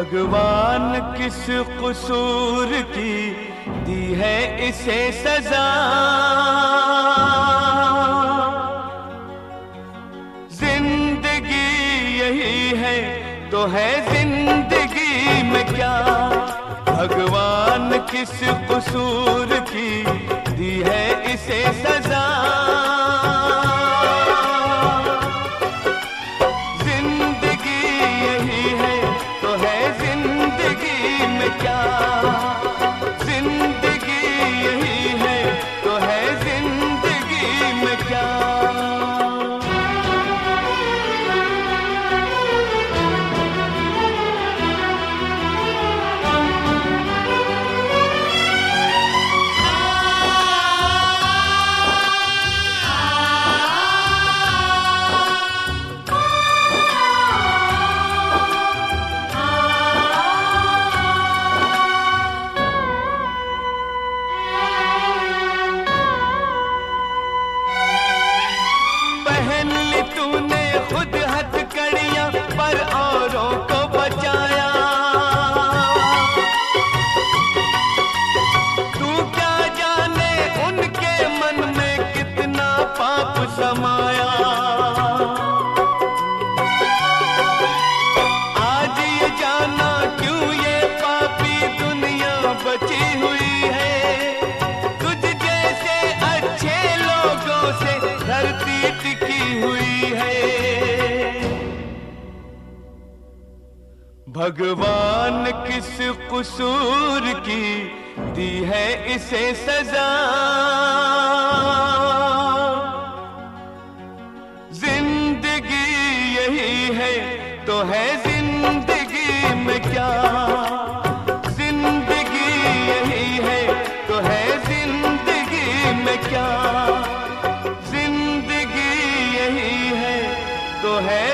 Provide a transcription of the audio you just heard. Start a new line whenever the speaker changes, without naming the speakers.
भगवान किस कसूर की दी है इसे सजा? ज़िंदगी यही है तो है ज़िंदगी में क्या? भगवान किस कसूर की दी है इसे सजा? भगवान किस कसूर की दी है इसे सजा? ज़िंदगी यही है तो है ज़िंदगी में क्या? ज़िंदगी यही है तो है ज़िंदगी में क्या? ज़िंदगी यही है तो है